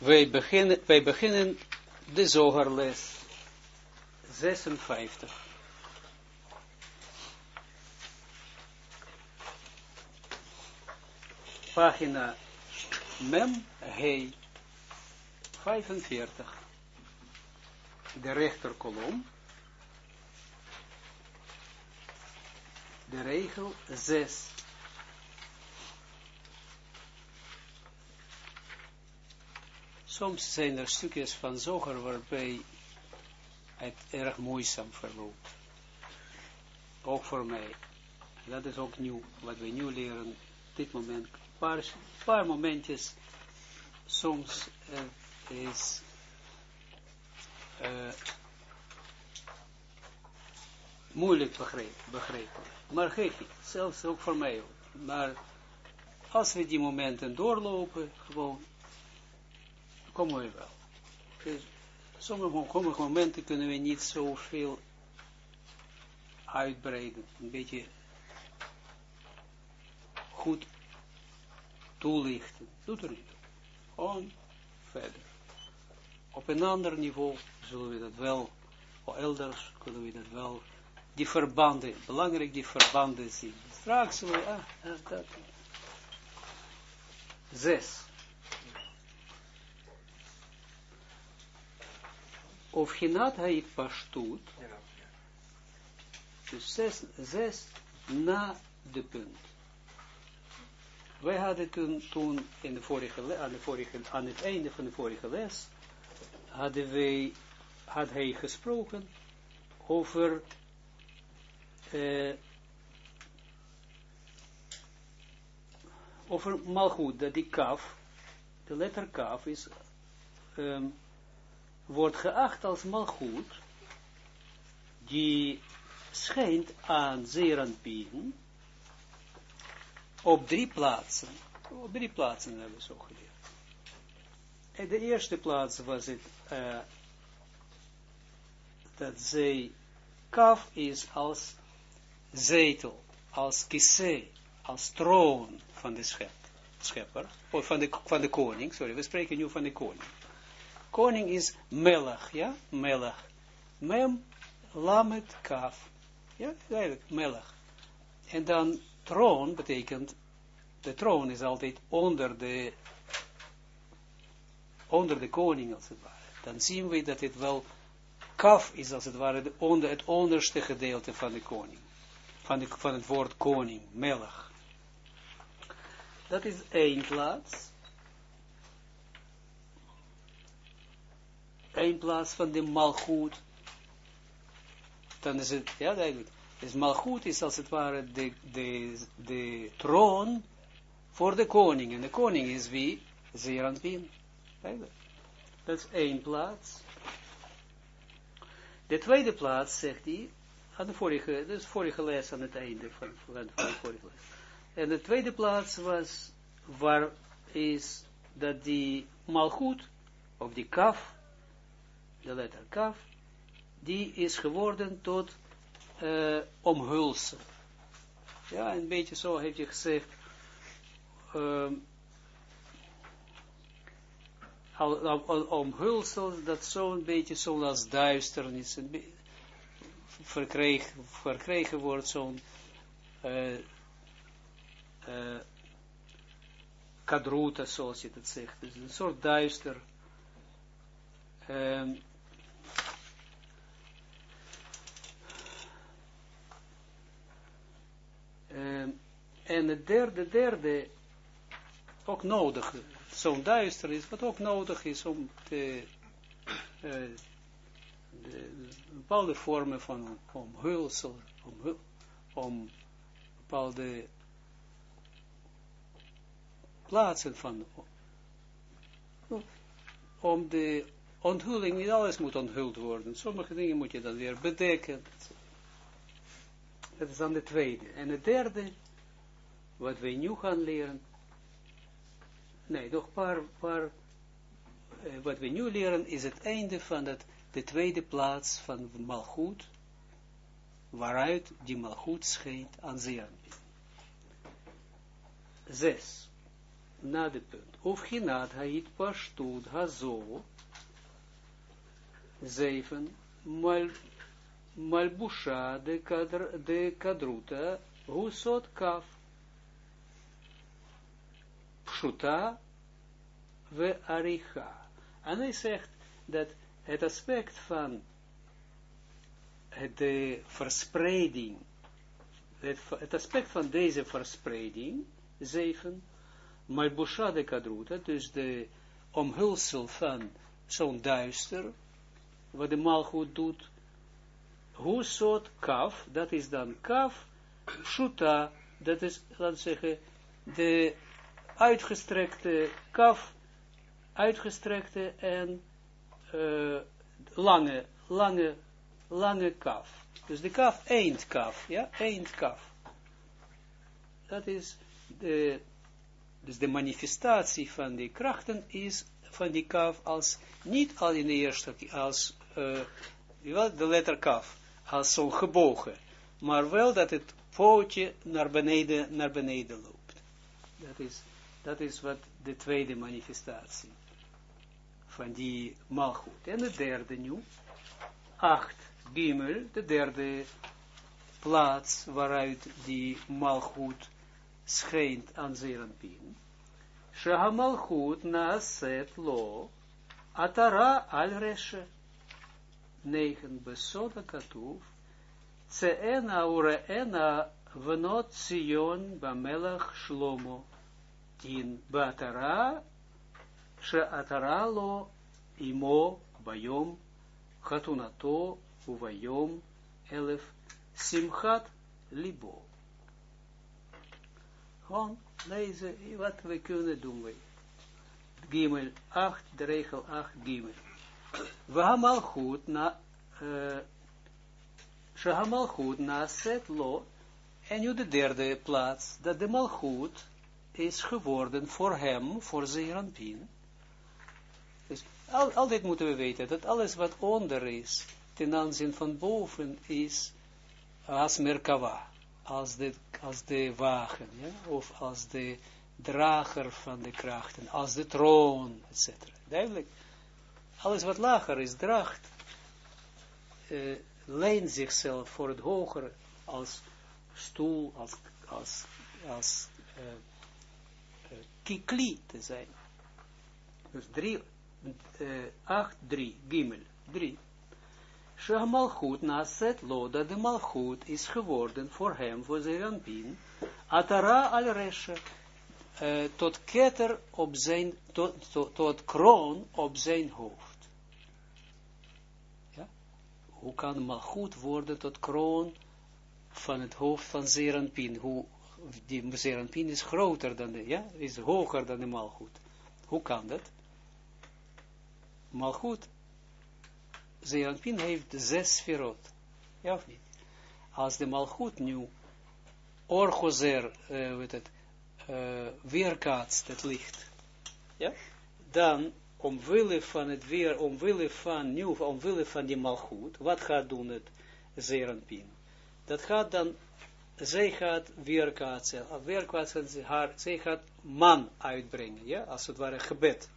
Wij beginnen, wij beginnen de zogerles 56. Pagina Mem He 45. De rechterkolom. De regel 6. Soms zijn er stukjes van zoger waarbij het erg moeizaam verloopt. Ook voor mij. Dat is ook nieuw, wat we nu leren, op dit moment. Een paar, paar momentjes, soms uh, is uh, moeilijk begrepen. Maar geef niet, zelfs ook voor mij. Maar als we die momenten doorlopen, gewoon komen we wel. Sommige, sommige momenten kunnen we niet zoveel uitbreiden. Een beetje goed toelichten. Doet er niet. Gewoon verder. Op een ander niveau zullen we dat wel, of elders kunnen we dat wel, die verbanden, belangrijk die verbanden zien. Straks zullen we, ah, ah dat. Zes. Of Hinat Haid Pashtut, dus zes, zes na de punt. Wij hadden toen, toen in de vorige, aan, de vorige, aan het einde van de vorige les, hadden wij, had hij gesproken over uh, over malgoed, dat die kaf, de letter kaf is um, wordt geacht als malgoed, die schijnt aan Zeranpien op drie plaatsen. Op drie plaatsen hebben we zo geleerd. En de eerste plaats was het uh, dat zij kaf is als zetel, als kisse, als troon van de schepper, of van de, van de koning, sorry, we spreken nu van de koning koning is melach, ja, melach. Mem, lamet, kaf. Ja, eigenlijk, melach. En dan troon betekent, de troon is altijd onder de, onder de koning, als het ware. Dan zien we dat het wel, kaf is als het ware de onder, het onderste gedeelte van de koning. Van, de, van het woord koning, melach. Dat is één plaats. Een plaats van de malgoed, dan is het, ja duidelijk, dus malgoed is als het ware de, de, de troon voor de koning, en de koning is wie? Zeranpin, dat is één plaats. De tweede plaats, zegt hij, aan de vorige, dus vorige les aan het einde van, van, van de vorige les. En de tweede plaats was, waar is dat die malgoed, of die kaf, de letter kaf, die is geworden tot uh, omhulsel. Ja, een beetje zo heeft je gezegd, um, omhulsel, dat zo'n beetje zoals duisternis, verkregen, verkregen wordt zo'n uh, zoals je dat zegt. Dus een soort duister. Um, Um, en het derde, derde, ook nodig, zo'n duister is, wat ook nodig is om te, uh, de, bepaalde vormen van omhulsel, om, om bepaalde plaatsen van, om de onthulling, niet alles moet onthuld worden, sommige dingen moet je dan weer bedekken, dat is dan de tweede. En het derde, wat wij nu gaan leren, nee, een paar, paar eh, wat we nu leren, is het einde van het, de tweede plaats van Malchut, waaruit die Malchut schijnt aan. Zes. na de punt. Of ginat hait pashtut hazo, zeven, mal, malbusha de, kadr, de kadruta, husot kaf, pshuta, we aricha. En hij zegt dat het aspect van de verspreiding, het, het aspect van deze verspreiding, zeven, Malbusha de kadruta, dus de omhulsel van zo'n duister, wat de malgoed doet, hoe soort kaf, dat is dan kaf, shuta, dat is, laten zeggen, de uitgestrekte kaf, uitgestrekte en uh, lange, lange, lange kaf. Dus de kaf, eindkaf, ja, eindkaf. Dat is de, dus de manifestatie van die krachten is van die kaf als, niet al in de eerste, als, uh, de letter kaf, als zo'n gebogen, maar wel dat het pootje naar beneden, naar beneden loopt. Dat is, dat is wat de tweede manifestatie van die malgoed. En de derde nu, acht, gimel, de derde plaats waaruit die malgoed schijnt aan Zeranpien. Shahamalchut naaset lo, atara al reshe. Negen besoda katuv, Tseena ureena venot Sion bamelach shlomo. Tien batara, she'atara lo imo bayom chatunato uvayom elef simchat libo. Gewoon lezen wat we kunnen doen. Gimel 8, de regel 8, Gimel. Shahamal goed na set lo, en nu de derde plaats, dat de malgoed is geworden voor hem, voor Zeranpin. Dus al, altijd moeten we weten, dat alles wat onder is, ten aanzien van boven, is als Merkava als de, als de wagen, ja? of als de drager van de krachten, als de troon, etc. Duidelijk. Alles wat lager is, draagt, uh, leent zichzelf voor het hogere, als stoel, als, als, als uh, uh, kikli te zijn. Dus drie, uh, acht, drie, gimel, drie. Shemalchut naset lo, dat de malchut is geworden voor hem, voor Zeranpin, atara al reshe, uh, tot ketter op zijn, tot, tot, tot kroon op zijn hoofd. Hoe kan malchut worden tot kroon van het hoofd van Zeranpin? Hoe, die Zeranpin is groter dan de, ja, is hoger dan de malchut. Hoe kan dat? Malchut Zeranpin heeft zes sferot. Ja of niet? Als de malgoed nu orgozer, uh, weet het, uh, weerkaatst het licht, ja, dan omwille van het weer, omwille van, nu, omwille van die malgoed, wat gaat doen het Zeranpin? Dat gaat dan, zij gaat weerkaatsen, weerkaatsen, haar, zij gaat man uitbrengen, ja, als het ware gebed.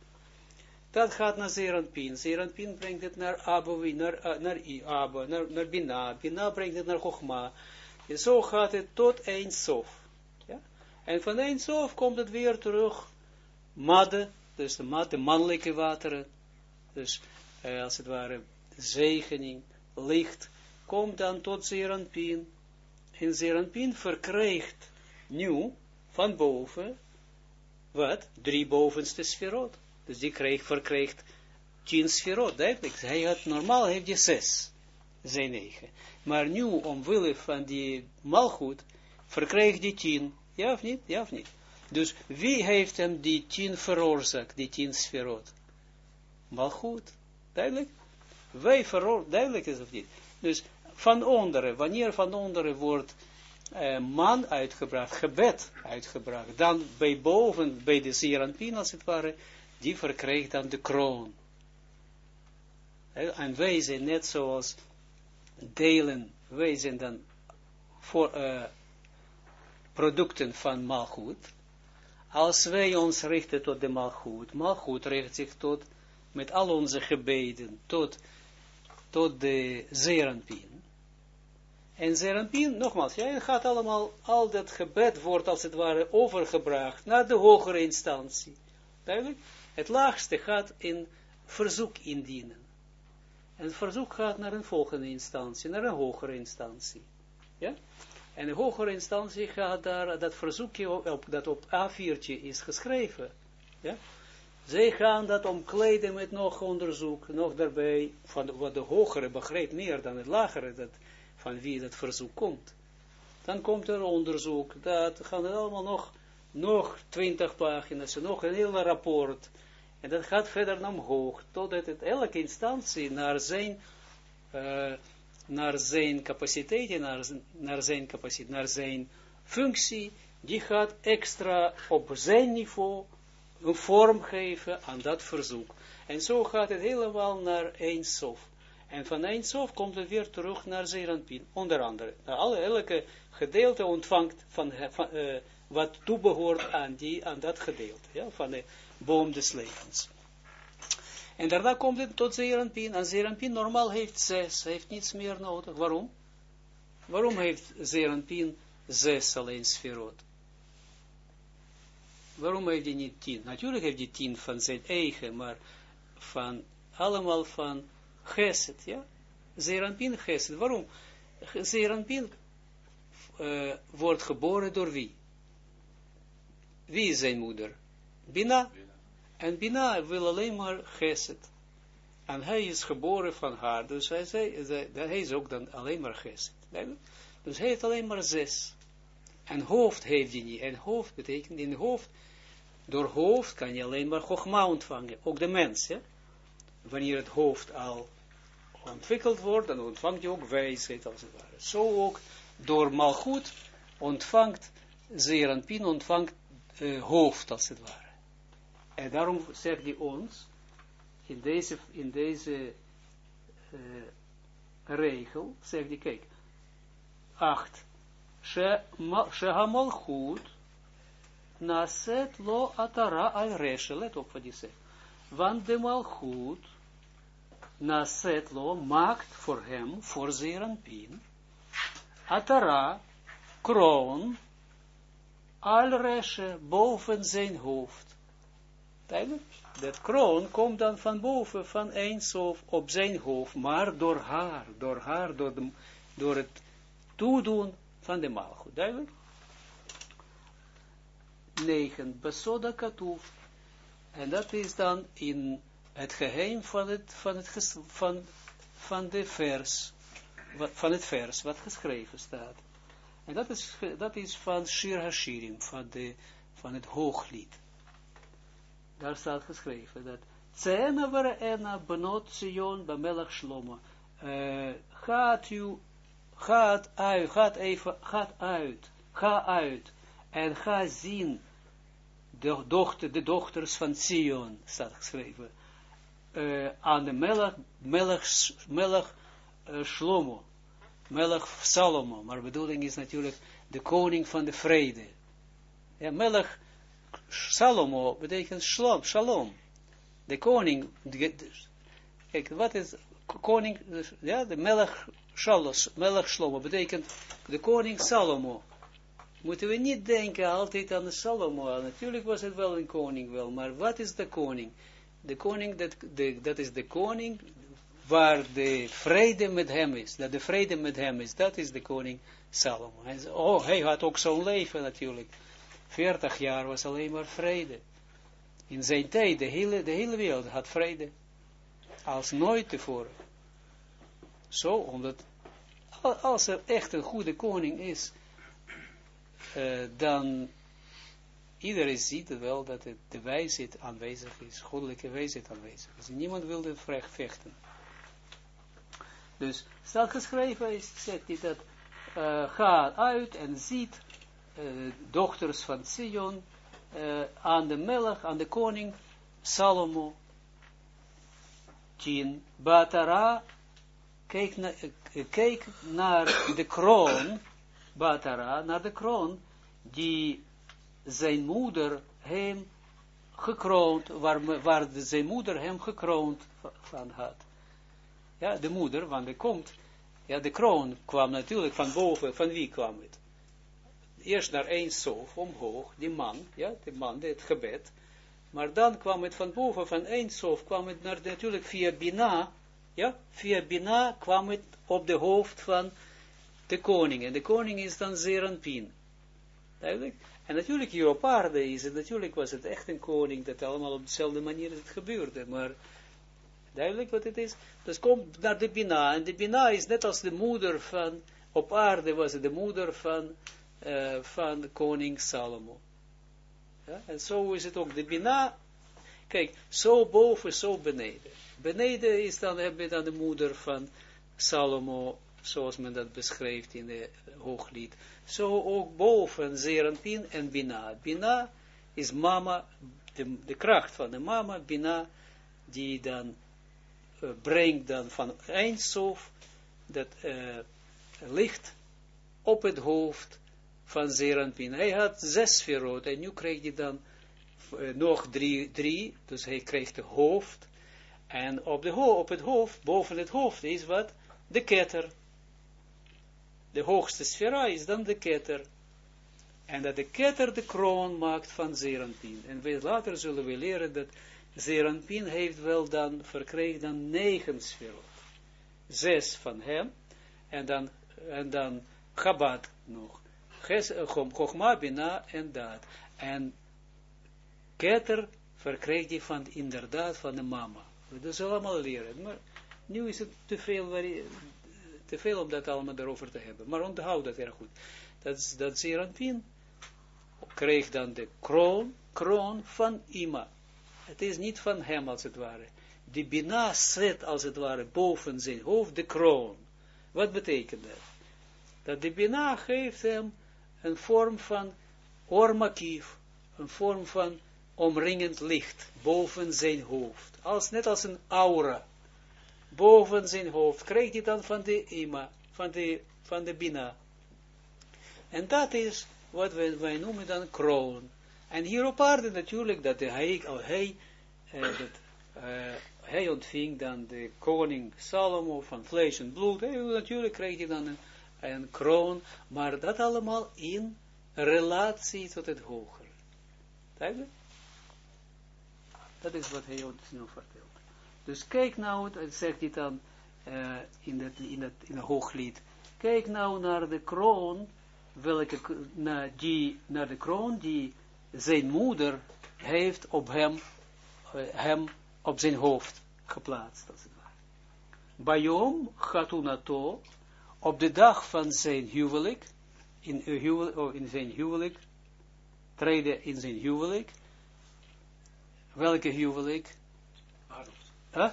Dat gaat naar Zeranpin. Zeranpin brengt het naar Abovi, naar, uh, naar Abba, naar, Bina. Bina brengt het naar Chogma. En zo gaat het tot één sof. Ja? En van één sof komt het weer terug. Madde, dus de mannelijke wateren. Dus uh, als het ware zegening, licht, komt dan tot Zeranpin. En Zeranpin verkrijgt nu van boven, wat? Drie bovenste sferot. Dus die kreeg, verkrijgt tien sferot, duidelijk. Hij had, normaal heeft hij zes, zijn negen. Maar nu, omwille van die malgoed, verkrijgt die tien. Ja of niet? Ja of niet? Dus wie heeft hem die tien veroorzaakt, die tien sferot? Malgoed. Duidelijk? Wij veroorzaken, duidelijk is of niet? Dus van onderen, wanneer van onderen wordt uh, man uitgebracht, gebed uitgebracht, dan bij boven, bij de Sieranpin als het ware, die verkrijgt dan de kroon. En wij zijn net zoals delen, wij zijn dan voor uh, producten van malgoed, als wij ons richten tot de malgoed, malgoed richt zich tot, met al onze gebeden, tot, tot de zeranpien. En zeranpien, nogmaals, ja, het gaat allemaal, al dat gebed wordt als het ware overgebracht naar de hogere instantie. Duidelijk? Het laagste gaat in verzoek indienen. En het verzoek gaat naar een volgende instantie, naar een hogere instantie. Ja? En de hogere instantie gaat daar, dat verzoekje op, dat op A4'tje is geschreven. Ja? Zij gaan dat omkleden met nog onderzoek, nog daarbij, van wat de hogere begrijpt meer dan het lagere, dat, van wie dat verzoek komt. Dan komt er onderzoek, dat gaan er allemaal nog, nog 20 pagina's, nog een hele rapport. En dat gaat verder naar omhoog, totdat het elke instantie naar zijn uh, naar zijn capaciteit, naar, naar zijn capaciteit, naar zijn functie, die gaat extra op zijn niveau een vorm geven aan dat verzoek. En zo gaat het helemaal naar Eindsof. En van Eindsof komt het weer terug naar Zeranpin, onder andere. Alle, elke gedeelte ontvangt van, uh, wat toebehoort aan, die, aan dat gedeelte, ja, van de boom des levens. En daarna komt het tot Zeranpin. En Zeranpin normaal heeft zes, heeft niets meer nodig. Waarom? Waarom heeft Zeranpin zes alleen sferot? Waarom heeft hij niet tien? Natuurlijk heeft hij tien van zijn eigen, maar van, allemaal van Geset, ja? Zeranpin Geset. Waarom? Zeranpin uh, wordt geboren door wie? Wie is zijn moeder? Bina. En Bina wil alleen maar geset. En hij is geboren van haar, dus hij, zei, hij is ook dan alleen maar geset. Dus hij heeft alleen maar zes. En hoofd heeft hij niet. En hoofd betekent in hoofd, door hoofd kan je alleen maar Chogma ontvangen. Ook de mens, ja. Wanneer het hoofd al ontwikkeld wordt, dan ontvangt je ook wijsheid als het ware. Zo ook door malgoed ontvangt Zeranpin ontvangt uh, hoofd als het ware. En daarom zegt hij ons, in deze, in deze uh, regel, zegt hij, kijk, 8. Shehamalchut naset lo atara al reshe, let op wat hij zegt. Want de malchut naset lo maakt voor hem, voor Zeranpin, atara, kroon, al reshe, boven zijn hoofd. Dat kroon komt dan van boven, van Eindsof op zijn hoofd, maar door haar, door haar, door, het toedoen van de maalgoed. Duidelijk? 9. Besoda katuf. En dat is dan in het geheim van het, van het, van, van de vers, van het vers, wat geschreven staat. En dat is, dat is van Shir Hashirim, van, de, van het hooglied daar staat geschreven dat Tsena ena benot Sion bamelach Shlomo. Uh, gaat u, gaat uit, gaat even, gaat uit, ga uit en ga zien de, dochter, de dochters van Sion, staat geschreven, uh, aan de melach, melach, melach uh, Shlomo, melach Salomo, maar bedoeling is natuurlijk de koning van de vrede. Ja, melach Salomo betekent shalom, shalom. De koning, kijk, wat is koning, ja, de melech Shalos, melech Shlomo, betekent de koning Salomo. Moeten we niet denken altijd aan de Salomo, natuurlijk was het wel een koning wel, maar wat is de koning? De koning, dat, dat is de koning waar de vrede met hem is, dat de vrede met hem is, dat is de koning Salomo. oh, hij had ook zo'n leven natuurlijk. 40 jaar was alleen maar vrede. In zijn tijd, de hele, de hele wereld had vrede. Als nooit tevoren. Zo, omdat als er echt een goede koning is, uh, dan iedereen ziet wel dat het, de wijsheid aanwezig is, goddelijke wijsheid aanwezig is. Niemand wil dit vechten. Dus staat geschreven is, zegt hij dat, uh, ga uit en ziet dochters van Sion, uh, aan de melch, aan de koning Salomo. Tien, Batara, kijk, na, kijk naar de kroon, Batara, naar de kroon, die zijn moeder hem gekroond, waar, waar zijn moeder hem gekroond van had. Ja, de moeder, want er komt, ja, de kroon kwam natuurlijk van boven, van wie kwam het? Eerst naar één sof, omhoog, die man, ja, die man, het gebed, maar dan kwam het van boven, van één sof, kwam het naar, natuurlijk via Bina, ja, via Bina kwam het op de hoofd van de koning, en de koning is dan Zeranpin. Duidelijk? En natuurlijk hier op aarde is het, natuurlijk was het echt een koning, dat allemaal op dezelfde manier het gebeurde, maar duidelijk wat het is. Dus komt naar de Bina, en de Bina is net als de moeder van, op aarde was het de moeder van, uh, van koning Salomo. Ja? En zo is het ook, de Bina, kijk, zo boven, zo beneden. Beneden is dan, hebben we dan de moeder van Salomo, zoals men dat beschrijft in de hooglied. Zo ook boven Zeranpin en Bina. Bina is mama, de, kracht van de mama, Bina, die dan uh, brengt dan van Eindsof dat uh, licht op het hoofd van Zeranpin. Hij had zes sferot en nu kreeg hij dan uh, nog drie, drie, dus hij kreeg de hoofd. En op, de op het hoofd, boven het hoofd is wat? De ketter de hoogste sfera is dan de ketter. En dat de ketter de kroon maakt van Zeranpin. En we, later zullen we leren dat Zeranpin heeft wel dan, verkreeg dan negen sferot. Zes van hem, en dan, en dan Chabad nog. Chogma, Bina en dat. En ketter verkreeg die van, inderdaad van de mama. Dat zullen allemaal leren. Maar nu is het te veel te veel om dat allemaal erover te hebben. Maar onthoud dat erg goed. Dat, dat Zeranpin kreeg dan de kroon, kroon van Ima. Het is niet van hem als het ware. De Bina zet als het ware boven zijn hoofd de kroon. Wat betekent dat? Dat de Bina geeft hem een vorm van ormakief, een vorm van omringend licht boven zijn hoofd. Als, net als een aura boven zijn hoofd, krijgt hij dan van de ima, van de, van de bina. En dat is wat wij, noemen dan kroon. En hier op aarde natuurlijk, dat hij, hij, eh, uh, hij ontving dan de koning Salomo van vlees en bloed. Hij, natuurlijk krijgt hij dan een, een kroon, maar dat allemaal in relatie tot het hogere. Dat is wat hij ons nu vertelt. Dus kijk nou, dat zegt hij dan uh, in, dat, in, in het hooglied, kijk nou naar de kroon, welke, naar, die, naar de kroon die zijn moeder heeft op hem, uh, hem op zijn hoofd geplaatst. Als het ware. Bayom Chatunato, op de dag van zijn huwelijk, in, huwelijk, oh, in zijn huwelijk, treden in zijn huwelijk, welke huwelijk? Huh?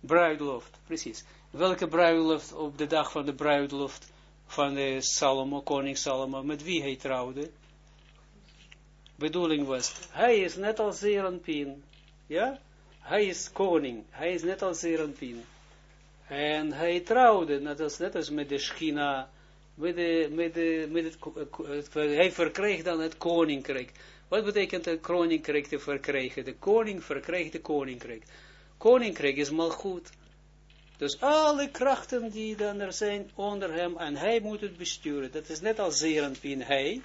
Bruiloft, precies. Welke bruiloft op de dag van de bruiloft van de Salomo, koning Salomo, met wie hij trouwde? Bedoeling was, hij is net als Zeranpin, ja? Hij is koning, hij is net als Zeranpin. En hij trouwde, net als, met de Schina, met, het, hij verkreeg dan het koninkrijk. Wat betekent het koninkrijk te verkrijgen? De koning verkrijgt de koninkrijk koninkrijk is mal goed. Dus alle krachten die dan er zijn onder hem, en hij moet het besturen. Dat is net als Zerenpien hij.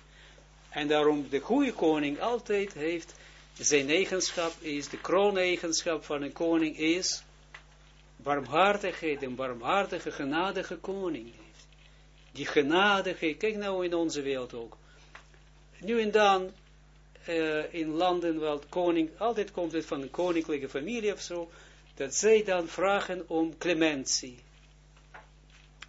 En daarom de goede koning altijd heeft, zijn eigenschap is, de krooneigenschap van een koning is, barmhartigheid, een barmhartige, genadige koning heeft. Die genadige, kijk nou in onze wereld ook. Nu en dan, uh, in landen het koning, altijd komt het van een koninklijke familie of zo, dat zij dan vragen om clementie.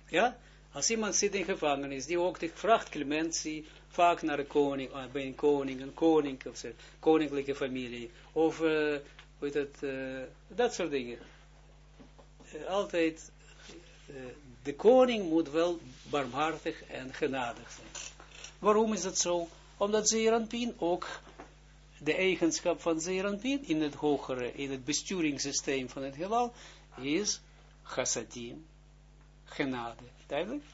Ja, als iemand zit in gevangenis, die ook vraagt clementie, vaak naar een koning, uh, bij een koning, een koning, of zo, koninklijke familie, of, uh, dat soort dingen. Altijd, de koning moet wel barmhartig en genadig zijn. Waarom is dat zo? Omdat Zeranpien ook de eigenschap van Zeranpin in het hogere, in het besturingssysteem van het heelal, is chassadim, genade. Duidelijk?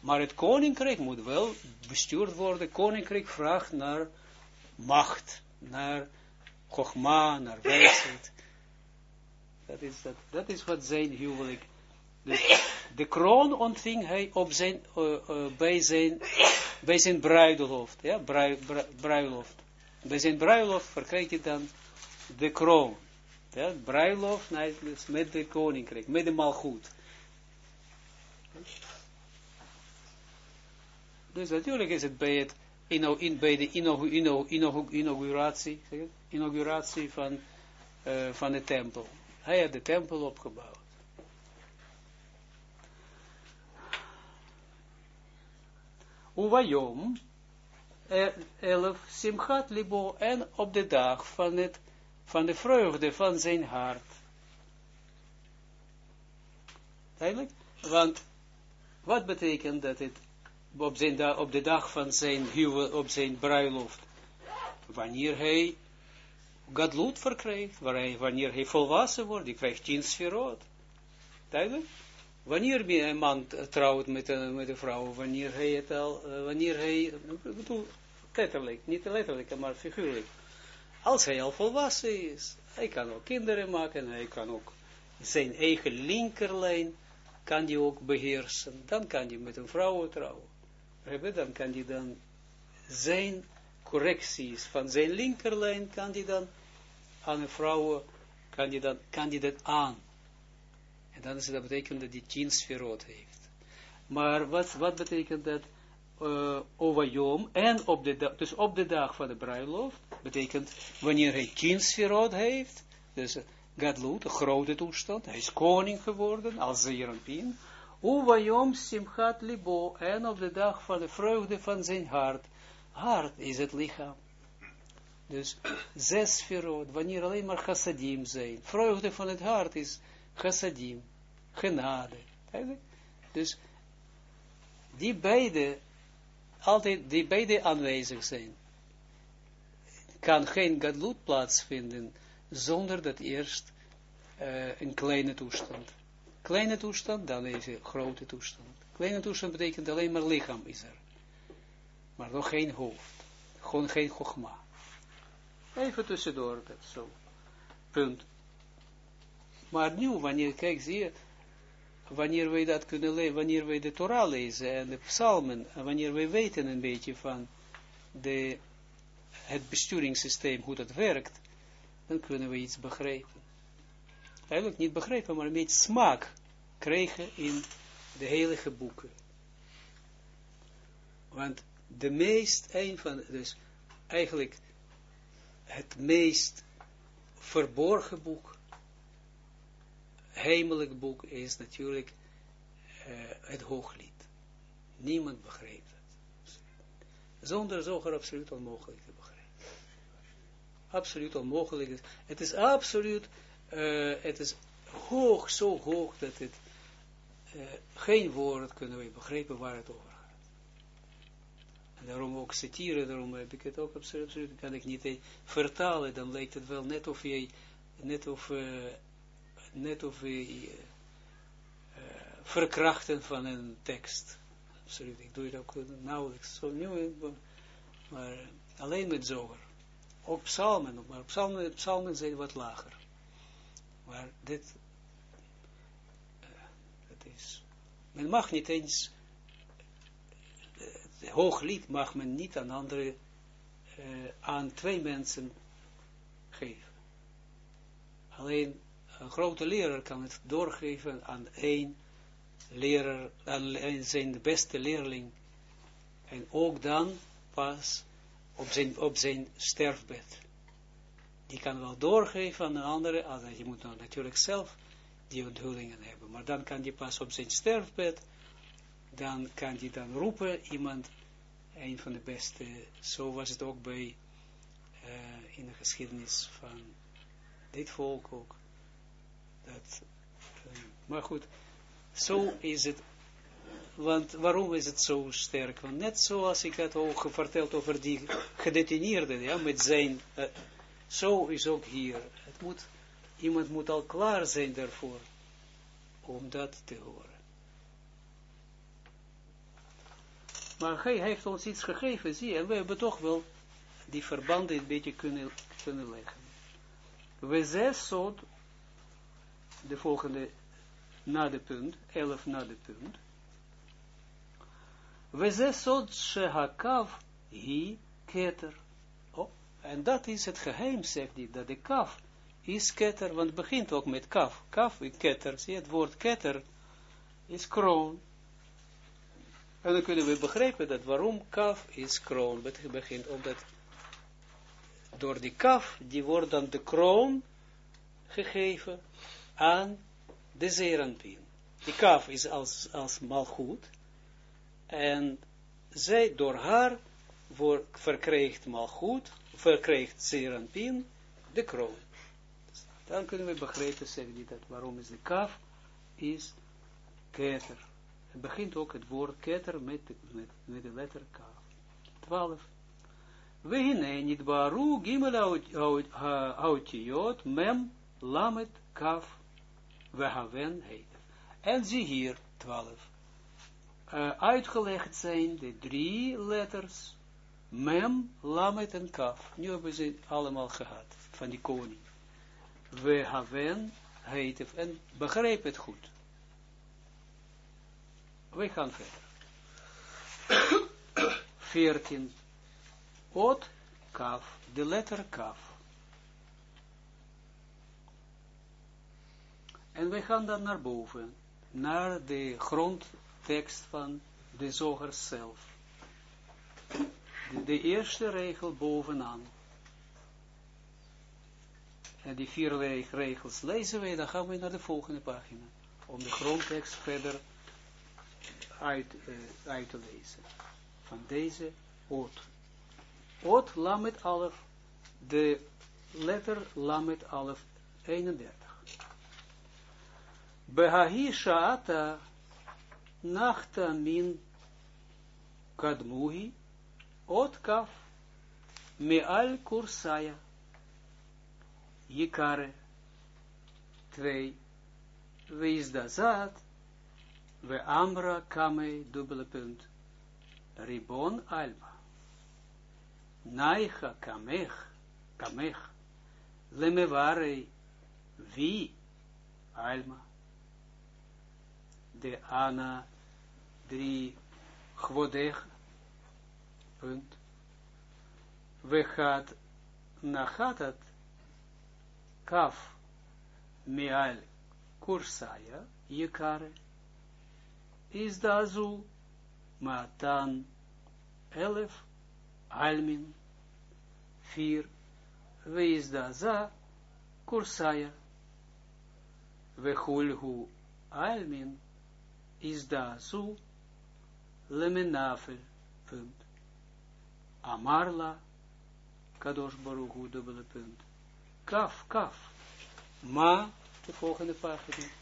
Maar het koninkrijk moet wel bestuurd worden. Koninkrijk vraagt naar macht. naar Chogma, naar wijsheid. Dat is, dat, dat is wat zijn huwelijk. Dus de kroon ontving hij op zijn, uh, uh, bij, zijn, bij zijn bruiloft. Ja, brui, bruiloft. Bij zijn bruiloft verkreeg hij dan de kroon. Ja, bruiloft dus met de koninkrijk, met de malgoed. Dus natuurlijk is het bij, het, in, bij de inauguratie, inauguratie van, uh, van de tempel. Hij had de tempel opgebouwd. Uwayom, 11, Simchat Libo, en op de dag van, het, van de vreugde van zijn hart. Duidelijk? Want, wat betekent dat het op, zijn op de dag van zijn huwel, op zijn bruiloft, wanneer hij gadloed verkrijgt, wanneer hij volwassen wordt, die krijgt tien sferot. Duidelijk? Wanneer een man trouwt met een, met een vrouw, wanneer hij het al, uh, wanneer hij, ik bedoel, letterlijk, niet letterlijk, maar figuurlijk. Als hij al volwassen is, hij kan ook kinderen maken, hij kan ook zijn eigen linkerlijn, kan hij ook beheersen, dan kan hij met een vrouw trouwen. Dan kan hij dan zijn correcties van zijn linkerlijn, kan hij dan aan een vrouw, dan, kan hij dat aan en dan is het, dat betekent dat hij tien sferot heeft. Maar wat, wat betekent dat? Uh, en op de dus op de dag van de bruiloft, betekent wanneer hij tien sferot heeft, dus Gadlut, een grote toestand, hij is koning geworden, als Zeranpin, Uvayom simchat libo, en op de dag van de vreugde van zijn hart, hart is het lichaam. Dus zes sferot, wanneer alleen maar chassadim zijn, vreugde van het hart is chassadim, genade. Dus die beide, altijd die beide aanwezig zijn. Kan geen gadlut plaatsvinden zonder dat eerst uh, een kleine toestand. Kleine toestand, dan een grote toestand. Kleine toestand betekent alleen maar lichaam is er. Maar nog geen hoofd. Gewoon geen gogma. Even tussendoor, dat zo. Punt. Maar nu, wanneer, kijk, zie je, wanneer wij dat kunnen lezen, wanneer wij de Torah lezen en de psalmen, en wanneer wij weten een beetje van de, het besturingssysteem, hoe dat werkt, dan kunnen we iets begrijpen. Eigenlijk niet begrijpen, maar een beetje smaak krijgen in de heilige boeken. Want de meest, een van, dus eigenlijk het meest verborgen boek heimelijk boek is natuurlijk uh, het hooglied. Niemand begrijpt het. Zonder zoger absoluut onmogelijk te begrijpen. Absoluut onmogelijk. Het is absoluut, uh, het is hoog, zo hoog dat het uh, geen woord kunnen we begrijpen waar het over daarom ook citeren, daarom heb ik het ook absoluut, absoluut kan ik niet vertalen, dan lijkt het wel net of je, net of net of we uh, verkrachten van een tekst. Absoluut, ik doe het ook nauwelijks zo nieuw, maar alleen met zoger. Ook psalmen, maar psalmen, psalmen zijn wat lager. Maar dit, dat is, men mag niet eens, het hooglied mag men niet aan andere, uh, aan twee mensen geven. Alleen een grote leraar kan het doorgeven aan één leraar, aan zijn beste leerling. En ook dan pas op zijn, op zijn sterfbed. Die kan wel doorgeven aan een andere, je moet dan natuurlijk zelf die onthullingen hebben. Maar dan kan die pas op zijn sterfbed, dan kan die dan roepen, iemand, een van de beste, zo was het ook bij, uh, in de geschiedenis van dit volk ook. Dat, uh, maar goed, zo is het. Want waarom is het zo sterk? Want net zoals ik had ook verteld over die gedetineerde, ja, met zijn, uh, zo is ook hier. Het moet, iemand moet al klaar zijn daarvoor, om dat te horen. Maar hij heeft ons iets gegeven, zie je, en we hebben toch wel die verbanden een beetje kunnen, kunnen leggen. We zes sod, de volgende na de punt, 11 na de punt. We zes sod shehakav hi keter. Oh, en dat is het geheim, zegt hij, dat de kaf is ketter, want het begint ook met kaf. Kaf, ketter, zie het woord ketter is kroon. En dan kunnen we begrijpen dat waarom kaf is kroon. Begint omdat door die kaf, die wordt dan de kroon gegeven aan de zeranpien. Die kaf is als, als malgoed. En zij door haar voor, verkrijgt malgoed, verkrijgt zeranpien de kroon. Dan kunnen we begrijpen, zeggen die dat, waarom is de kaf, is keter. Begint ook het woord keter met, met, met de letter K. 12. We hine niet baru gimel autiot mem lamet kaf we haven heet. En zie hier 12. Uh, uitgelegd zijn de drie letters mem, lamet en kaf. Nu hebben ze allemaal gehad van die koning. We haven heet en begrijp het goed. We gaan verder. 14. Ot kaf, de letter kaf. En we gaan dan naar boven, naar de grondtekst van de zoger zelf. De, eerste regel bovenaan. En die vier regels lezen we, dan gaan we naar de volgende pagina. Om de grondtekst verder uit, uh, uit te lezen. Van deze oot. Oot lamet alef, de letter lamet alef 31. Behahi shaata nachta min kadmuhi ot kaf meal kursaya yikare 2 wees da zat we amra kame dubbele punt. Ribon alma naicha kamech kamech. Lemevare vi alma. De ana drie gwodeg punt. We gaat nachatat kaf mial kursaya yekare is dazu matan elef almin vier we is kursaya we hulhu almin is dazu lemenafel punt amarla kadosh baruchu dubbele punt kaf kaf. Ma de volgende pagina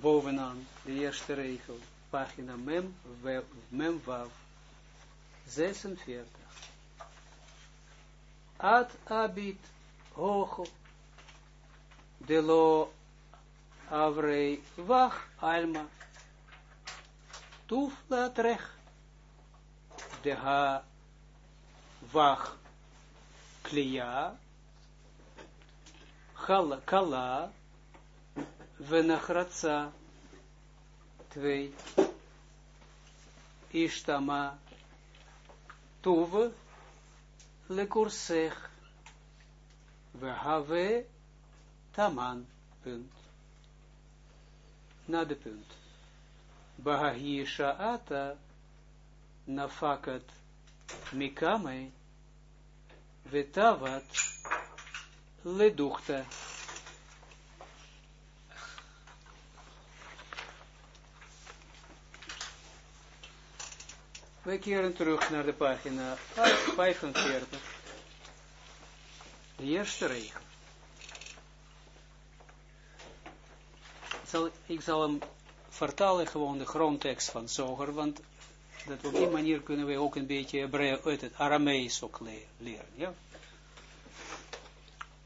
bovenaan, de eerste regel, pagina mem, mem wav, 46. Ad abit hocho, de lo avrei wach alma, tuf latrech, de ha wach klia, kala, Venachratsa, twee, Ishtama, Tuv, Lekursech, Vehave, Taman, punt. Na de punt. Bahahi Sha'ata, Nafakat, Mikame, Vetavat, Leduchta. We keren terug naar de pagina 45. De eerste regel. Ik zal, hem vertalen gewoon de grondtekst van Zoger, want dat op die manier kunnen we ook een beetje uit het Aramees ook leren. Ja?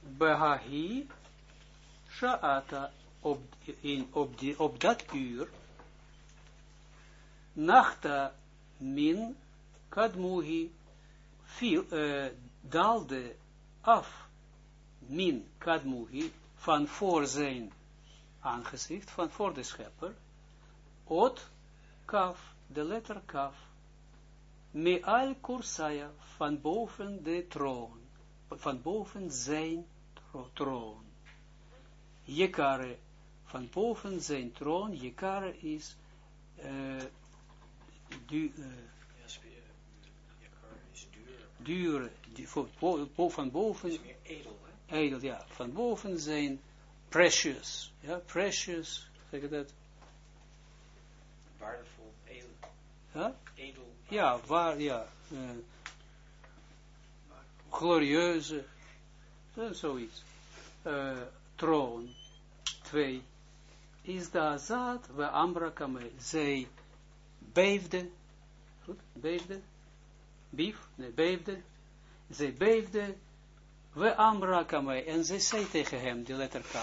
Behahi Sha'ata op, op dat uur Nachta min kadmuhi viel, uh, daalde af, min kadmuhi, van voor zijn aangezicht, van voor de schepper, ot kaf, de letter kaf, me al kursaya, van boven de troon, van boven zijn troon. Jekare, van boven zijn troon, Jekare is uh, du, uh, duur, die, van boven, is meer edel, hè? edel, ja, van boven zijn precious, ja, precious, zeg je dat? Waardevol, edel. Huh? Edel. Ja, waar, ja, uh, glorieuze, uh, zoiets, uh, troon, twee, is de azad, we ambrakame, zij beefde, goed, beefde, bief, nee, beefde, zij beefde, we ambrakame, en zij zei tegen hem, die letter K,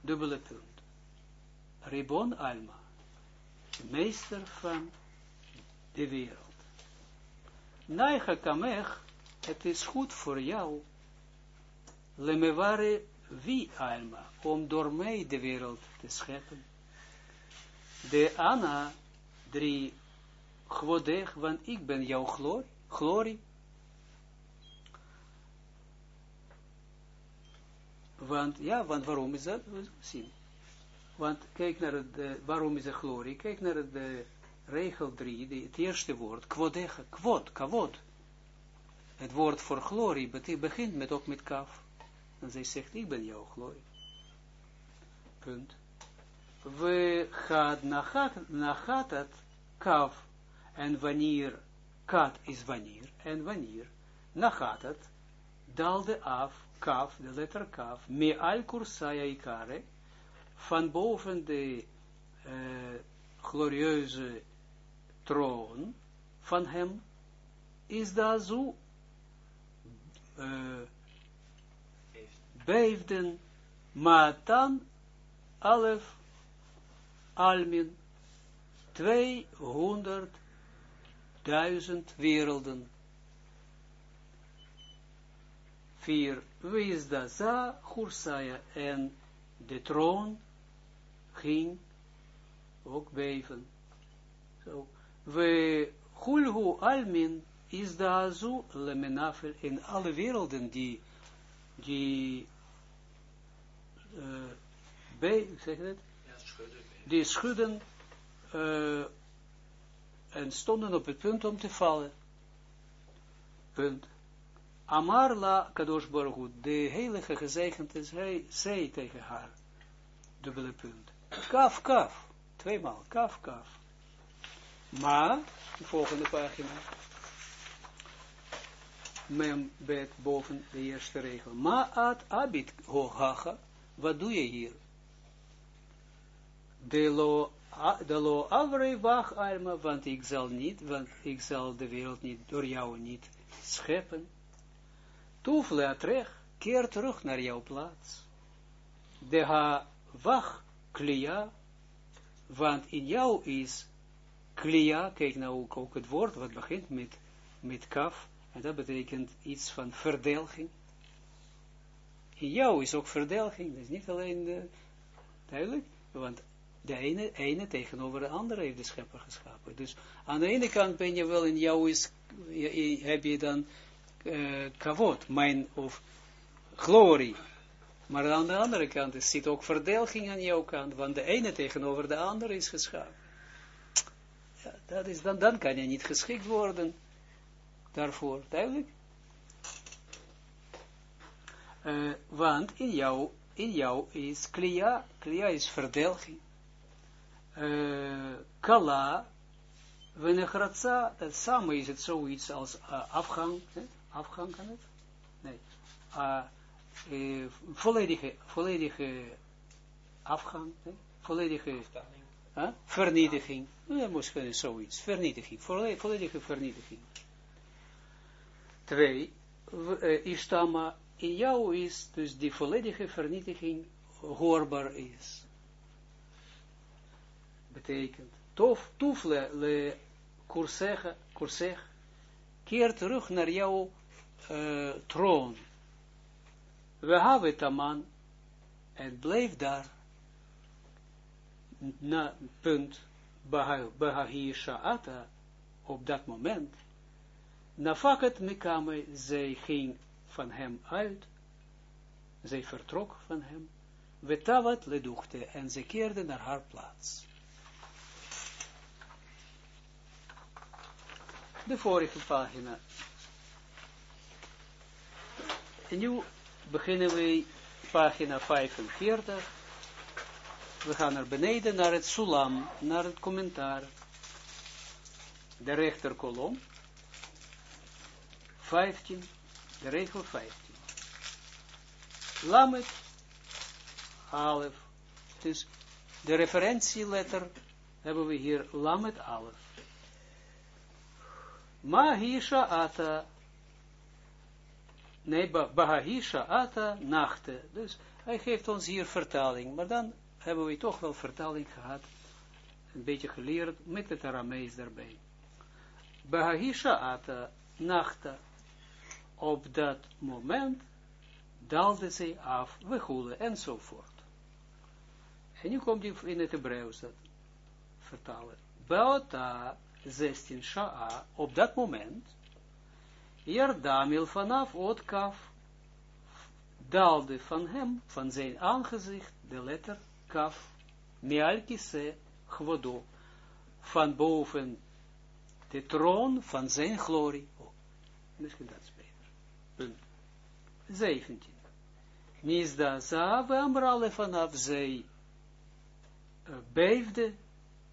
dubbele punt, Ribon Alma, meester van de wereld. Naicha kamech, het is goed voor jou, lemeware wie Alma, om door mij de wereld te scheppen. De Anna, drie, gwodeg, want ik ben jouw glorie, glorie. Want, ja, want waarom is dat? We zien. Want kijk naar het, uh, waarom is het glorie? Kijk naar de regel 3, het eerste woord, kwodeg, kwod, kavod. Het woord voor glorie begint met, ook met kaf. En zij zegt, ik ben jouw glorie. Punt. We gaat nachat het kaf. En wanneer, kat is wanneer, en wanneer, nachat het, af, kaf, de letter kaf, me al kursaya ikare, van boven de uh, glorieuze troon van hem, is daar zo uh, beefden, matan, alef, almin, tweehonderdduizend werelden. Vier, wie is dat? Za, Gursaya, en de troon ging ook beven. Zo. We, Hulhu Almin, is daar zo, lemenafel, in alle werelden die die uh, zeg schudden. Die schudden uh, en stonden op het punt om te vallen. Punt. Amarla Kadosh de heilige gezegend is, hij zei tegen haar, dubbele punt. Kaf, kaf. Tweemaal, kaf, kaf. Maar, de volgende pagina mem bet boven de eerste regel. Ma'at abit hohacha, wat doe je hier? De lo, de lo avrei wach alma, want ik zal niet, want ik zal de wereld niet, door jou niet scheppen. Toef leatrech, keer terug naar jouw plaats. De ha wach klia, want in jou is klia, kijk nou ook het woord wat begint met, met kaf, en dat betekent iets van verdelging. In jou is ook verdelging, dat is niet alleen de, duidelijk, want de ene, ene tegenover de andere heeft de schepper geschapen. Dus aan de ene kant ben je wel in jou is, heb je dan uh, kavot, mijn of glorie. Maar aan de andere kant is, zit ook verdelging aan jouw kant, want de ene tegenover de andere is geschapen. Ja, dat is dan, dan kan je niet geschikt worden daarvoor, duidelijk? Uh, want in jou, in jou is klia, klia is verdelging. Uh, kala, venegratsa, dat samen is het zoiets als uh, afgang, hè? afgang kan het? Nee. Uh, volledige, volledige afgang, hè? volledige huh? vernietiging. Ja, misschien zoiets, vernietiging, volledige vernietiging. Twee, Ishtama, in jou is dus die volledige vernietiging hoorbaar is. Betekent, tof, toefle, le kursech, kursech, keer terug naar jouw uh, troon. We hebben man. En bleef daar, na punt, Bahahi Sha'ata, op dat moment, Nafakat Mikame, zij ging van hem uit, zij vertrok van hem, Wetawat leduchte, en ze keerde naar haar plaats. De vorige pagina. En nu beginnen we pagina 45. We gaan naar beneden, naar het sulam, naar het commentaar. De rechterkolom. 15, de regel 15. Lamet, alef. Dus de referentieletter hebben we hier lamet alef. Mahisha ata Nee, Bahahisha Ata Nachte. Dus hij geeft ons hier vertaling. Maar dan hebben we toch wel vertaling gehad. Een beetje geleerd met het Aramees daarbij. Bahahisha Ata Nachte. Op dat moment daalde zij af, we goelen enzovoort. En nu komt hij in het Hebreeuws dat vertalen. Baota 16 Sha'a, op dat moment, Jardamil vanaf Ot Kaf, daalde van hem, van zijn aangezicht, de letter Kaf, Mialkise Gwodo, van boven de troon van zijn glorie. Oh, misschien dat is beter. Punt. 17. Nisda Zawe Amrale vanaf zij uh, beefde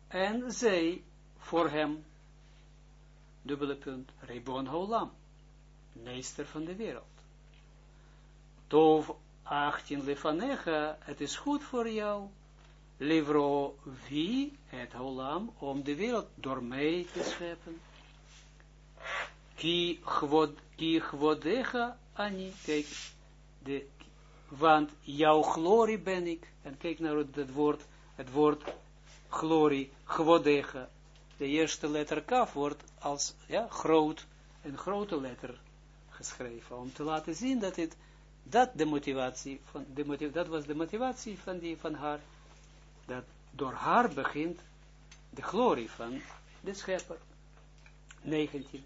en zij voor hem, dubbele punt, Rebon Holam. Meester van de wereld. Tov 18 lefanecha, het is goed voor jou, livro wie, het holam, om de wereld door mij te scheppen. Ki chvodecha ani, kijk, de, want jouw glorie ben ik, en kijk naar het woord, het woord glorie, chvodecha, de eerste letter kaf wordt als, ja, groot, een grote letter geschreven, om te laten zien dat het, dat de motivatie, van de motiv, dat was de motivatie van, die, van haar, dat door haar begint de glorie van de schepper. 19.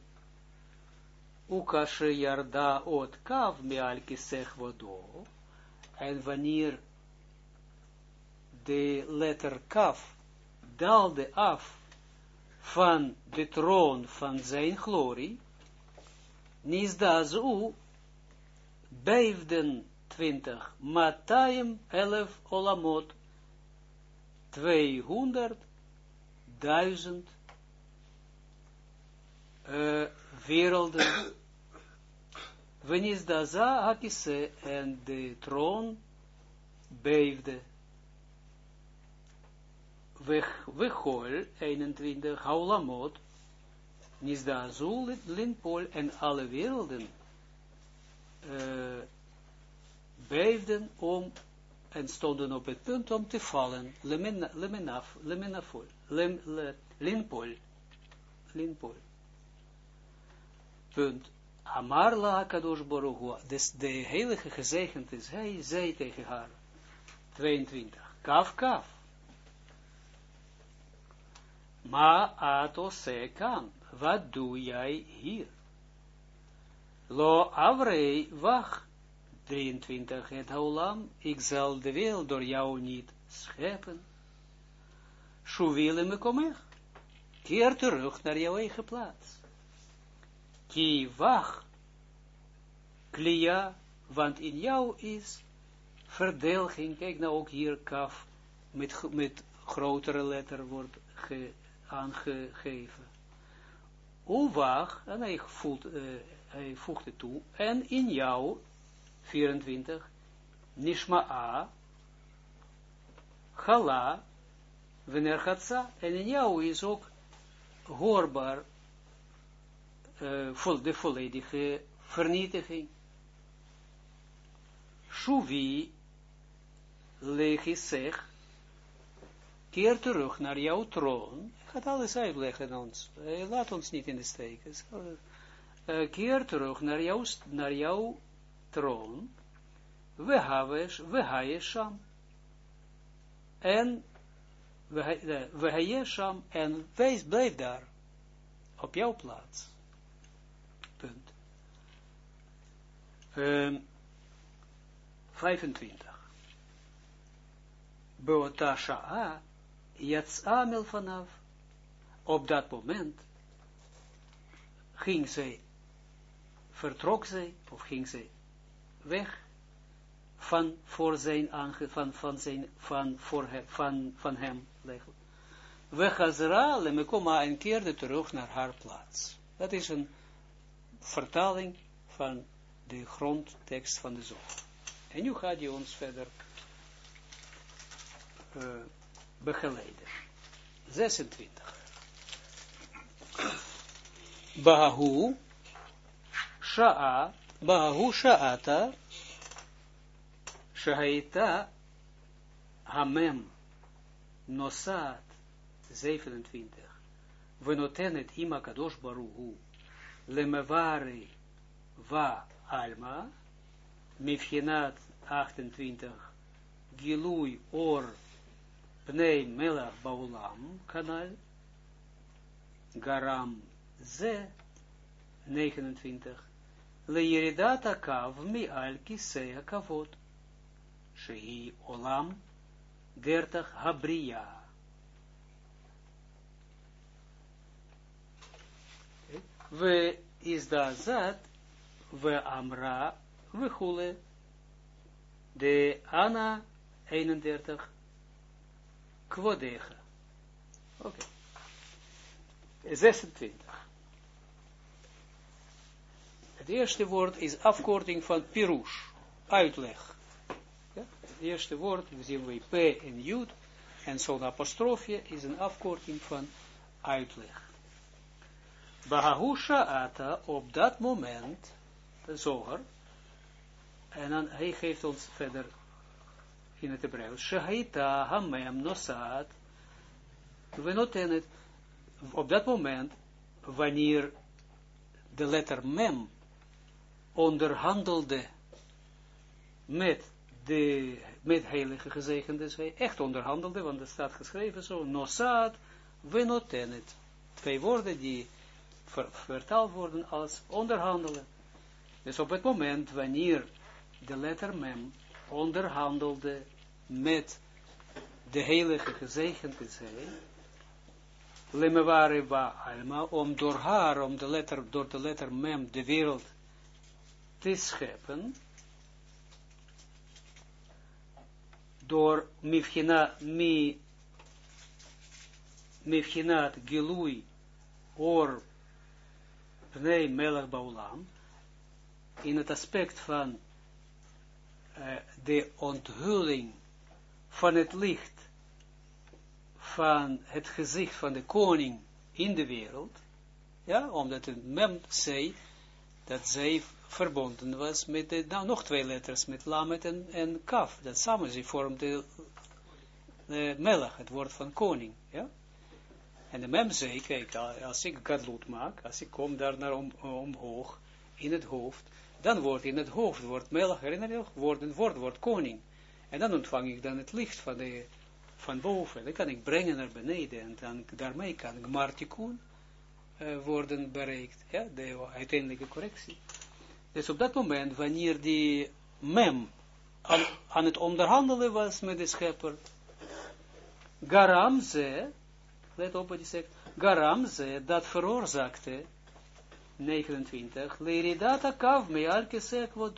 Ukashe yarda ot kav meal kisech vodo, en wanneer de letter kaf daalde af van de troon van zijn glorie, Nisdazu, beifden twintig, Matayim elf olamot, tweehonderd duizend uh, werelden. Venisdaza hakise en de troon beefde. Wechol 21, haulamot, Nisdazu linpol en alle werelden uh, beefden om en stonden op het punt om te vallen. Lemenaf, lemenafol, lem, le, linpol, linpol. Punt. Amarla kadosh boruhu, dus de heilige gezegend is, hij zei tegen haar, 22, kaf kaf. Ma ato se kan, wat doe jij hier? Lo avrei, wacht, 23, het haulam, ik zal de wereld door jou niet scheppen. Shuvile me komech, keer terug naar jouw eigen plaats. Ki wacht, klia, want in jou is verdelging, kijk nou ook hier kaf, met, met grotere letter wordt ge, aangegeven. Uwach, en hij, voelt, voegt het toe, en in jou, 24, Nishma'a, Chala, Venerchatsa, en in jou is ook hoorbaar uh, de volledige vernietiging. Shuvi, Lechisech, keer terug naar jouw troon, gaat alles uitleggen ons. Laat ons niet in de steek. uh, keer terug naar, jou, naar jouw troon, we hebben sham. En we sham en wees, blijf daar, op jouw plaats. Punt. Um, 25. Beota sha'a yatsa mil vanaf. Op dat moment ging zij, vertrok zij, of ging zij weg van voor zijn aange, van, van zijn, van, voor van, van hem, We gazra lemekoma en keerde terug naar haar plaats. Dat is een vertaling van de grondtekst van de zon. En nu gaat hij ons verder uh, begeleiden. 26. Bahu Sha'a Bahu Sha'ata Shahaita Hamem Nosat 27 Venotenet ima kadosh baruhu lemevari va alma mifhinat 28 Gilui or Pnei Melach Baulam kanal Garam Ze 29 Leyeridata kav mi al kisea kavot Shehi olam 30 Habriya We is da zat we amra we hule de Anna 31 kwadega. Oké. Okay. 26. Het eerste woord is afkorting van pirush, uitleg. Ja? Het eerste woord, we zien we P en Jud, en zo'n apostrofje is een afkorting van uitleg. Bahahusha ata, op dat moment, de zoger, en dan hij geeft ons verder in het Hebreeuws. Shahaita hamem nosat. We noten het op dat moment, wanneer de letter mem onderhandelde met de met heilige gezegende zij echt onderhandelde, want het staat geschreven zo, nosat, we noten het. Twee woorden die vertaald worden als onderhandelen. Dus op het moment wanneer de letter mem onderhandelde met de heilige gezegende zij, lemeware ba alma, om door haar, om de letter, door de letter mem, de wereld te scheppen, door mifhina, mi, gilui, or pnei melech baulam, in het aspect van uh, de onthulling van het licht van het gezicht van de koning in de wereld, ja, omdat het mem zei dat zij verbonden was met de, nou, nog twee letters, met lamet en, kaf, dat samen ze vormden de melach, het woord van koning, ja. En de mem zei, kijk, als ik gadlut maak, als ik kom daar naar om, omhoog, in het hoofd, dan wordt in het hoofd, wordt melach, herinner je wordt een woord, wordt koning. En dan ontvang ik dan het licht van, de, van boven. Dat kan ik brengen naar beneden. En dan, daarmee kan Gmartikun uh, worden bereikt. Ja, de uiteindelijke correctie. Dus op dat moment, wanneer die mem aan, het onderhandelen was met de schepper, Garamze, let op wat hij zegt, Garamze, dat veroorzaakte, 29, Leridata kav me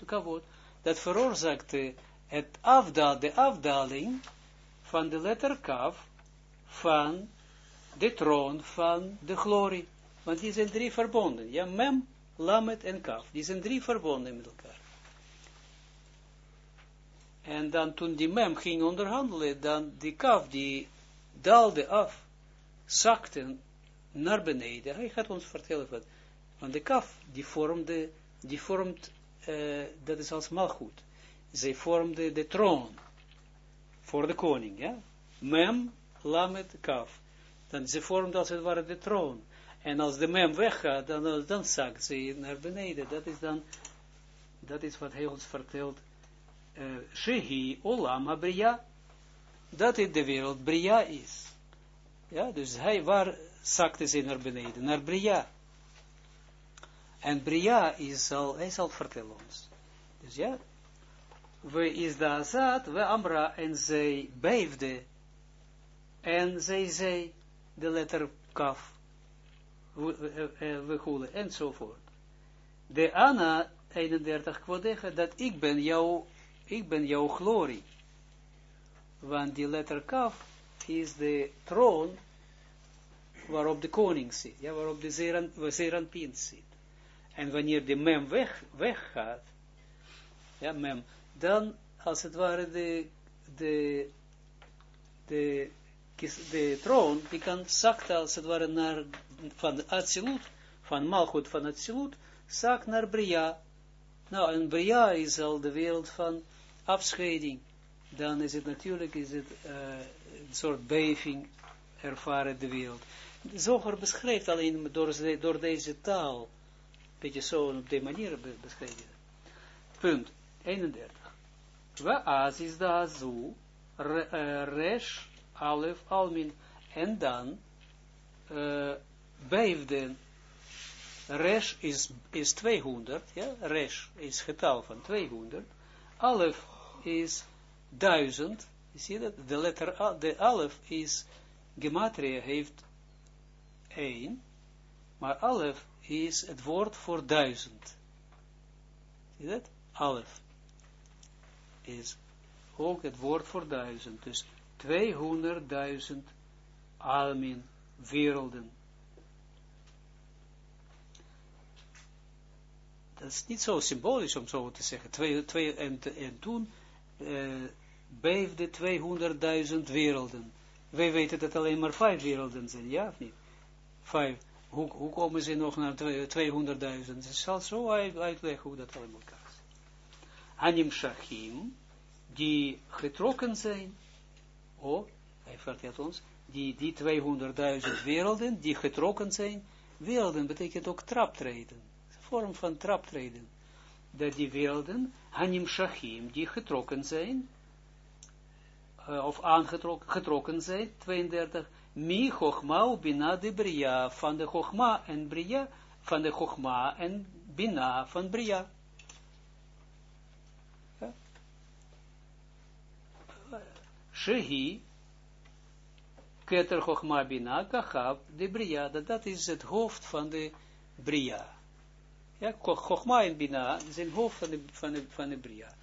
kavot, dat veroorzaakte het afdal, de afdaling van de letter kaf van de troon van de glorie. Want die zijn drie verbonden. Ja, mem, lamet en kaf. Die zijn drie verbonden met elkaar. En dan toen die mem ging onderhandelen, dan die kaf, die daalde af, zakte naar beneden. Hij gaat ons vertellen wat. Want de kaf, die vormde, die vormt, uh, dat is als malgoed zij vormde de troon voor de koning, ja. Mem, lamet, kaf. Dan ze vormde als het ware de troon. En als de mem weggaat, dan, dan zakt ze naar beneden. Dat is dan, dat is wat hij ons vertelt. Uh, Shehi olam habriya. Dat is de wereld bria is. Ja, dus hij, waar zakte ze naar beneden? Naar bria. En bria is al, hij zal vertellen ons. Dus ja, we is de azad, we amra, en zij beefde, en zij zei, de letter kaf, we goelen, enzovoort. De Anna, 31, kwadege, dat ik ben jouw, ik ben jouw glorie. Want die letter kaf is de troon waarop de koning zit, ja, waarop de zeranpien zit. En wanneer de mem weg, weggaat, ja, mem, dan als het ware de, de, de, de troon, die kan zakken als het ware naar, van Atsilut, van Malchut van Atsilut, zak naar Bria. Nou, en Bria is al de wereld van afscheiding. Dan is het natuurlijk is het, uh, een soort beving ervaren de wereld. De zoger beschrijft alleen door, door deze taal, beetje zo op die manier beschreven. Punt 31. We as is da zo, resh, alef, almin, en dan, uh, beefden, resh is, is 200, ja, resh is getal van 200, alef is 1000, je ziet dat, de letter, de alef is, gematria heeft 1, maar alef is het woord voor 1000. Zie je dat? Alef is ook het woord voor duizend. Dus 200.000 almin werelden. Dat is niet zo symbolisch om zo te zeggen. Twee, twee, en, en toen uh, beefde 200.000 werelden. Wij weten dat alleen maar vijf werelden zijn, ja of niet? Vijf. Hoe, hoe komen ze nog naar 200.000? Ik zal zo uitleggen hoe dat allemaal kan. Anim Shachim, die getrokken zijn, oh, hij vertelt ons, die, die 200.000 werelden, die getrokken zijn, werelden betekent ook traptreden, vorm van traptreden. Dat die werelden, Hanim Shachim, die getrokken zijn, uh, of aangetrokken getrokken zijn, 32, Mi Chochma Bina de Bria, van de Chochma en Bria, van de Chochma en Bina van Bria. Shehi, Keter Chochma Bina, Kachab, de Bria, dat, dat is het hoofd van de Bria. Ja, Chochma en Bina zijn hoofd van de, van de, Bria.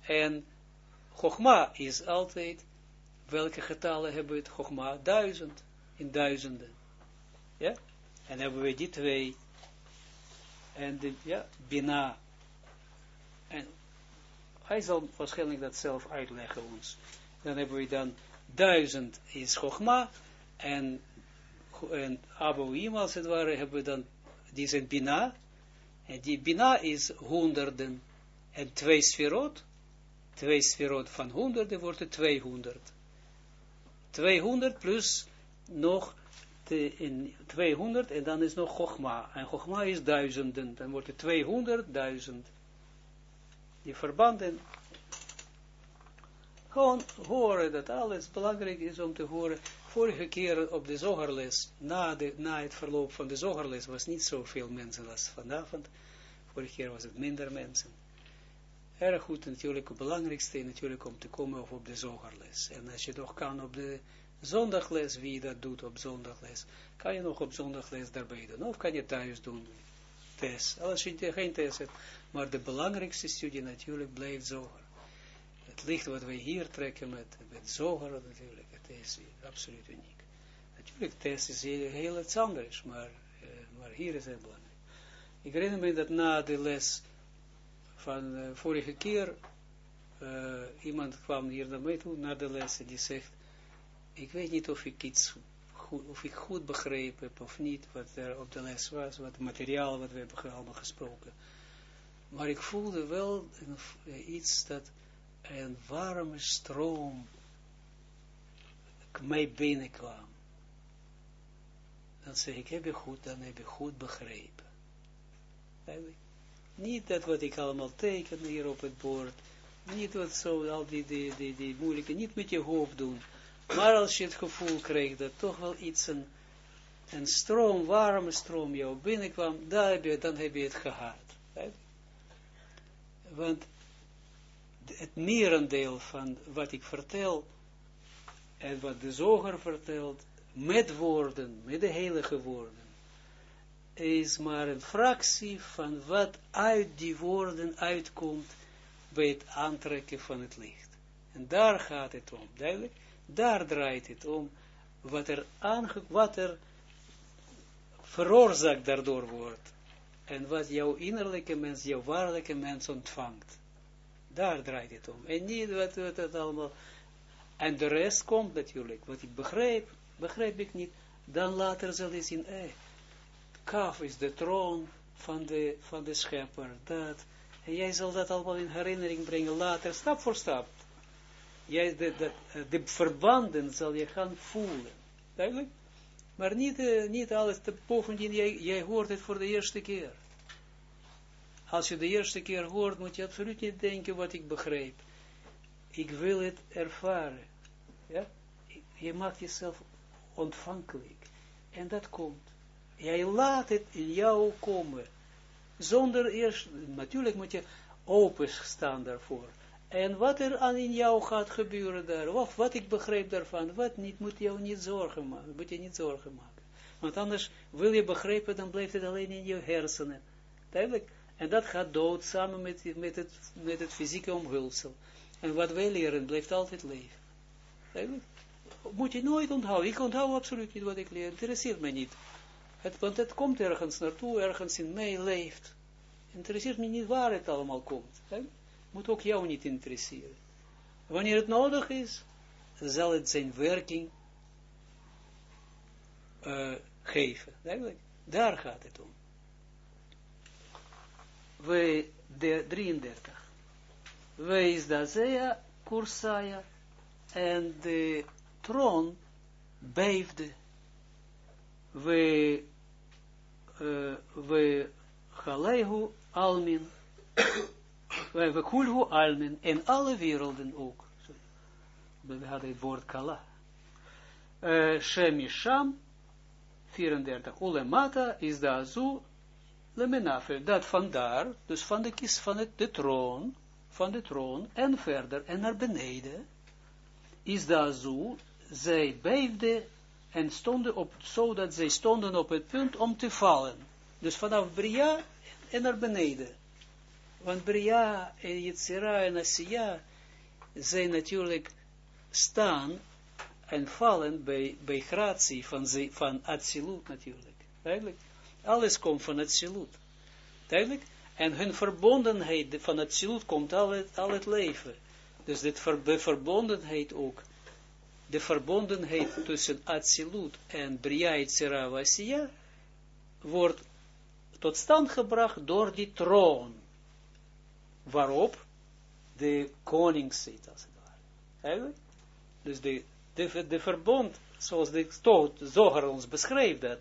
En Chochma is altijd, welke getallen hebben we het? Chochma, duizend, in duizenden. Ja, en hebben we die twee. En de, ja, Bina. En hij zal waarschijnlijk dat zelf uitleggen ons dan hebben we dan duizend is Chogma, en, en Abouim als het ware, hebben we dan, die zijn Bina, en die Bina is honderden, en twee sferot, twee sferot van honderden wordt het 200. 200 plus nog in 200 en dan is nog Chogma. En Chogma is duizenden. Dan wordt het 200, duizend. Die verbanden gewoon horen dat alles belangrijk is om te horen. Vorige keer op de zogerles, na, de, na het verloop van de zogerles, was niet zoveel mensen als vanavond. Vorige keer was het minder mensen. Erg goed natuurlijk, het belangrijkste natuurlijk om te komen op de zogerles. En als je nog kan op de zondagles, wie dat doet op zondagles, kan je nog op zondagles daarbij doen. Of kan je thuis doen, test. Als je geen test hebt. Maar de belangrijkste studie natuurlijk blijft zoger het licht wat wij hier trekken met, met zoger natuurlijk, het is absoluut uniek. Natuurlijk, test is heel iets anders, maar, uh, maar hier is het belangrijk. Ik herinner me dat na de les van uh, vorige keer, uh, iemand kwam hier naar mij toe, na de les, en die zegt, ik weet niet of ik iets goed, of ik goed begrepen heb of niet, wat er op de les was, wat het materiaal wat we hebben allemaal gesproken. Maar ik voelde wel iets dat een warme stroom mij binnenkwam. dan zeg ik, heb je goed, dan heb je goed begrepen. Eigenlijk. Niet dat wat ik allemaal teken hier op het bord, niet wat zo, al die, die, die, die moeilijke, niet met je hoofd doen, maar als je het gevoel krijgt dat toch wel iets, een, een stroom, warme stroom jou binnenkwam, dan heb je, dan heb je het gehad. Want het merendeel van wat ik vertel, en wat de zoger vertelt, met woorden, met de heilige woorden, is maar een fractie van wat uit die woorden uitkomt bij het aantrekken van het licht. En daar gaat het om, duidelijk. Daar draait het om, wat er, aange wat er veroorzaakt daardoor wordt. En wat jouw innerlijke mens, jouw waarlijke mens ontvangt. Daar draait het om. En niet wat, het allemaal... En de rest komt natuurlijk. Wat ik begrijp, begrijp ik niet. Dan later zal je zien, eh, kaf is de troon van de, van de schepper. Dat. En jij zal dat allemaal in herinnering brengen later, stap voor stap. Jij, de, de, de verbanden zal je gaan voelen. Duidelijk? Maar niet, uh, niet alles, te, bovendien, jij, jij hoort het voor de eerste keer. Als je de eerste keer hoort, moet je absoluut niet denken wat ik begreep. Ik wil het ervaren. Ja? Je maakt jezelf ontvankelijk. En dat komt. Jij laat het in jou komen. Zonder eerst, natuurlijk moet je openstaan daarvoor. En wat er aan in jou gaat gebeuren daar, of wat ik begreep daarvan, wat niet, moet jou niet zorgen maken, moet je niet zorgen maken. Want anders wil je begrijpen, dan blijft het alleen in je hersenen. Duidelijk? En dat gaat dood samen met, met, het, met het fysieke omhulsel. En wat wij leren, blijft altijd leven. Duidelijk? Moet je nooit onthouden. Ik onthoud absoluut niet wat ik leer. Interesseert mij niet. Het, want het komt ergens naartoe, ergens in mij leeft. Interesseert me niet waar het allemaal komt. Duidelijk? moet ook jou niet interesseren. Wanneer het nodig is, zal het zijn werking uh, geven. Daar gaat het om. We, de 33. Wees Dazea Kursaya en de troon beefde. We, uh, we Galehu Almin we kulhu almen, in alle werelden ook. We hadden het woord kala. Shemisham, 34, ulemata is da zo, lemenafer, dat vandaar, dus van de kist van het, de troon, van de troon, en verder, en naar beneden, is da zo, zij beefde en stonden op, zodat zij stonden op het punt om te vallen. Dus vanaf Bria en naar beneden. Want Bria en Yitzira en Asiya zijn natuurlijk staan en vallen bij, bij gratie van, ze, van Atsilut natuurlijk. Duidelijk. Alles komt van Atsilut. Duidelijk. En hun verbondenheid van Atsilut komt al het, al het leven. Dus dit de verbondenheid ook. De verbondenheid tussen Atsilut en Bria, Yitzira wordt tot stand gebracht door die troon waarop de koning zit, als het ware. Dus de, de, verbond, zoals de Zoger ons beschreef dat,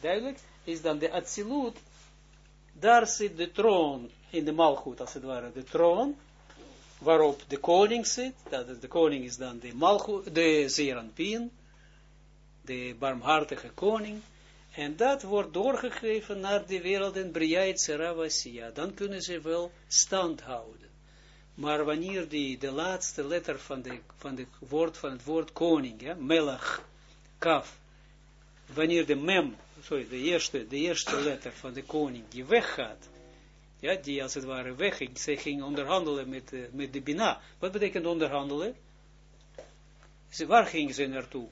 duidelijk, is dan de Atsilut, daar zit de troon in de malgoed, als het ware, de troon, waarop de koning zit, dat is, de koning is dan de malgoed, de Zeranpien, de barmhartige koning, en dat wordt doorgegeven naar de wereld in Seravasia. Dan kunnen ze wel stand houden. Maar wanneer die, de laatste letter van, de, van, de woord, van het woord koning, ja, melach, kaf, wanneer de mem, sorry, de eerste, de eerste letter van de koning, die weggaat, ja, die als het ware wegging, ze ging onderhandelen met, uh, met de Bina. Wat betekent onderhandelen? Ze, waar ging ze naartoe?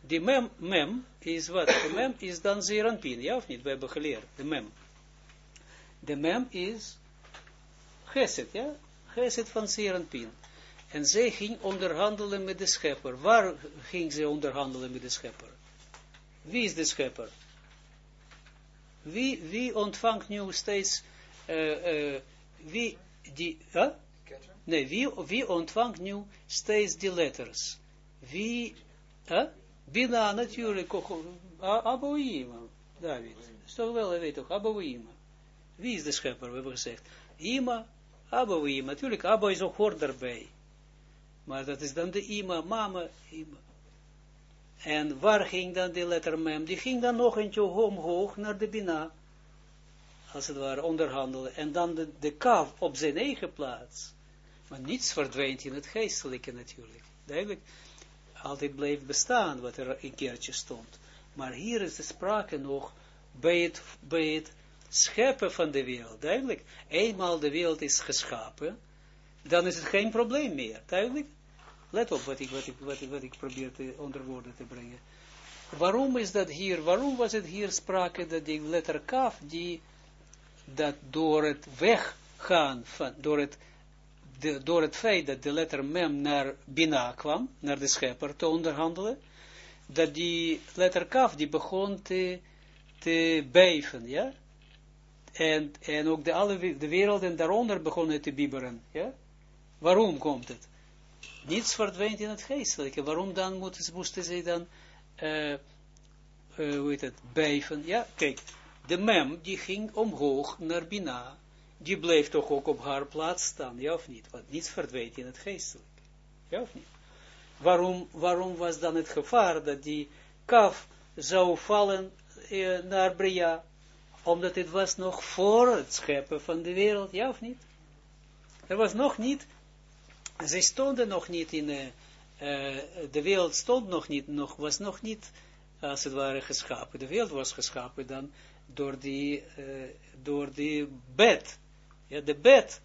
Die mem, mem is wat? De mem is dan zeeranpin, ja of niet? We hebben geleerd, de mem. De mem is geset, ja? Geset van zeeranpin. En zij ging onderhandelen met de schepper. Waar ging ze onderhandelen met de schepper? Wie is de schepper? Wie, wie ontvangt nu steeds, uh, uh, wie, die, huh? Nee, wie, wie ontvangt nu steeds die letters? Wie, huh? Bina natuurlijk, Aboima, David. Is toch wel, weet toch, Aboima. Wie is de schepper, we hebben gezegd. Ima, Aboima. Natuurlijk, Abba is ook hoort daarbij. Maar dat is dan de Ima, mama, Ima. En waar ging dan de letter mem? Die ging dan nog eentje omhoog naar de Bina. Als het ware onderhandelen. En dan de, de kaf op zijn eigen plaats. Maar niets verdwijnt in het geestelijke natuurlijk. Duidelijk altijd bleef bestaan, wat er een keertje stond. Maar hier is de sprake nog bij het, bij het scheppen van de wereld. Duidelijk, eenmaal de wereld is geschapen, dan is het geen probleem meer. Duidelijk? Let op wat ik, wat ik, probeer te, onder woorden te brengen. Waarom is dat hier, waarom was het hier sprake dat die letter kaf, die dat door het weggaan, van, door het door het feit dat de letter mem naar Bina kwam, naar de schepper te onderhandelen, dat die letter kaf, die begon te, te beven, ja, en, en ook de, alle, wereld en daaronder begonnen te bibberen, ja, waarom komt het? Niets verdwijnt in het geestelijke, waarom dan moesten, moesten ze dan, uh, hoe heet het, beven, ja, kijk, de mem, die ging omhoog naar Bina, die bleef toch ook op haar plaats staan, ja of niet? Want niets verdwijnt in het geestelijk. Ja of niet? Waarom, waarom was dan het gevaar dat die kaf zou vallen eh, naar Bria? Omdat het was nog voor het scheppen van de wereld, ja of niet? Er was nog niet, ze stonden nog niet in, uh, uh, de wereld stond nog niet, nog, was nog niet, als het ware, geschapen. De wereld was geschapen dan door die, uh, door die bed, ja, de bet,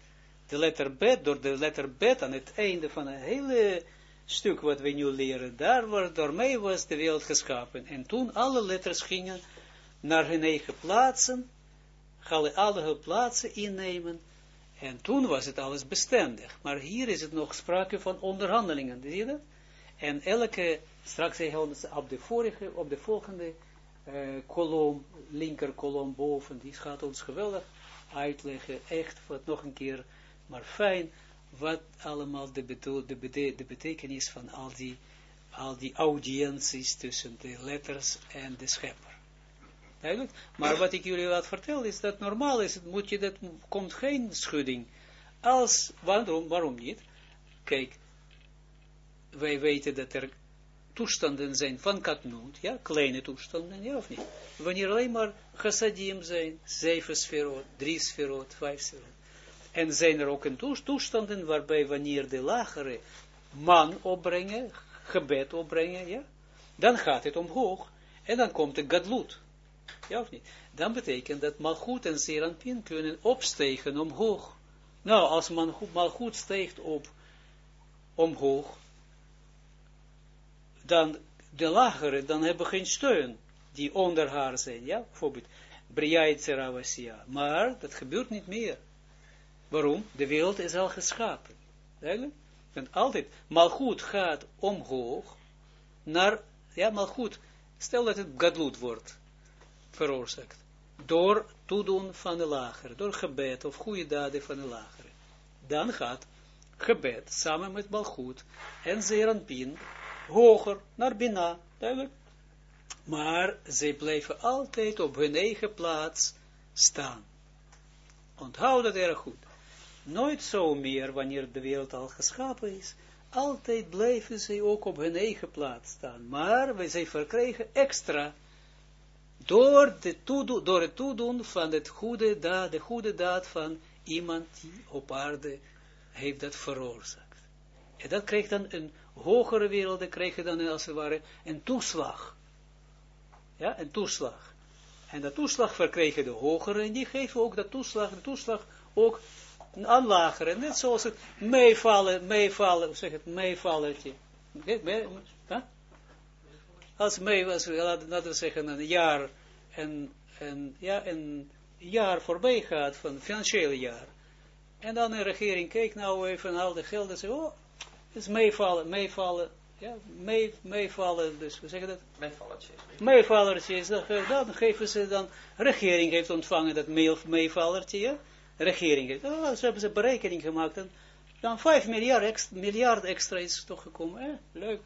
de letter bet, door de letter bet aan het einde van een hele stuk wat we nu leren, daar door mij was de wereld geschapen. En toen alle letters gingen naar hun eigen plaatsen, alle hun plaatsen innemen, en toen was het alles bestendig. Maar hier is het nog sprake van onderhandelingen, zie je dat? En elke, straks op de vorige, op de volgende uh, kolom, linker kolom boven, die gaat ons geweldig uitleggen, echt wat nog een keer, maar fijn, wat allemaal de, betekenis van al die, al die audiënties tussen de letters en de schepper. Maar wat ik jullie laat vertellen is dat normaal is, moet je dat, komt geen schudding. Als, waarom, waarom niet? Kijk, wij weten dat er toestanden zijn van katnoot, ja, kleine toestanden, ja of niet? Wanneer alleen maar chassadim zijn, zeven sferot, drie sferot, vijf sferot. En zijn er ook een toestanden waarbij wanneer de lagere man opbrengen, gebed opbrengen, ja, dan gaat het omhoog. En dan komt de gadlut. Ja of niet? Dan betekent dat malgoed en serampin kunnen opstegen omhoog. Nou, als man malgoed steekt op omhoog, dan de lagere, dan hebben geen steun, die onder haar zijn, ja, bijvoorbeeld, Briaitseravasia, maar dat gebeurt niet meer. Waarom? De wereld is al geschapen. Eigenlijk? En altijd, malgoed gaat omhoog, naar, ja, malgoed, stel dat het gadlut wordt, veroorzaakt, door toedoen van de lagere, door gebed of goede daden van de lagere. Dan gaat gebed samen met malgoed en zeranpin hoger, naar Bina, duidelijk. Maar zij blijven altijd op hun eigen plaats staan. Onthoud dat erg goed. Nooit zo meer wanneer de wereld al geschapen is. Altijd blijven zij ook op hun eigen plaats staan. Maar zij verkrijgen extra door, de toedoen, door het toedoen van het goede daad, de goede daad van iemand die op aarde heeft dat veroorzaakt. En dat krijgt dan een hogere werelden krijgen dan als het ware een toeslag. Ja, een toeslag. En dat toeslag verkrijgen de hogere, en die geven ook dat toeslag, de toeslag ook aan lagere. Net zoals het meevallen, meevallen, zeg het, meevallertje. Als mee, als, laten we zeggen, een jaar, en, en, ja, een jaar voorbij gaat, van financieel jaar. En dan de regering kijkt nou even al de gelden en zegt, oh, dus meevallen, meevallen, ja, mee, meevallen, dus we zeggen dat? Meevallertjes. Meevallertjes, dan, dan geven ze dan, regering heeft ontvangen dat meevallertje, ja? Regering heeft, oh, ze hebben ze berekening gemaakt, en dan 5 miljard extra, miljard extra is toch gekomen, eh, leuk.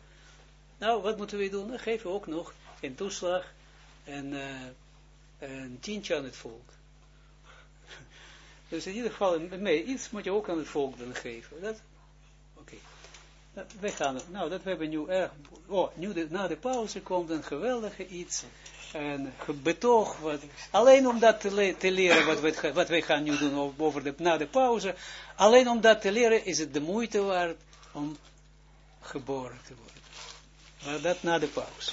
Nou, wat moeten we doen? Dan geven we ook nog een toeslag en uh, een tientje aan het volk. Dus in ieder geval, mee, iets moet je ook aan het volk dan geven. Oké. Wij gaan, nou, dat we hebben nu erg, oh, nu na de pauze komt een geweldige iets, een betoog, wat, alleen om dat te, te leren, wat, we, wat wij gaan nu doen over de, na de pauze, alleen om dat te leren is het de moeite waard om geboren te worden. Maar dat na de pauze.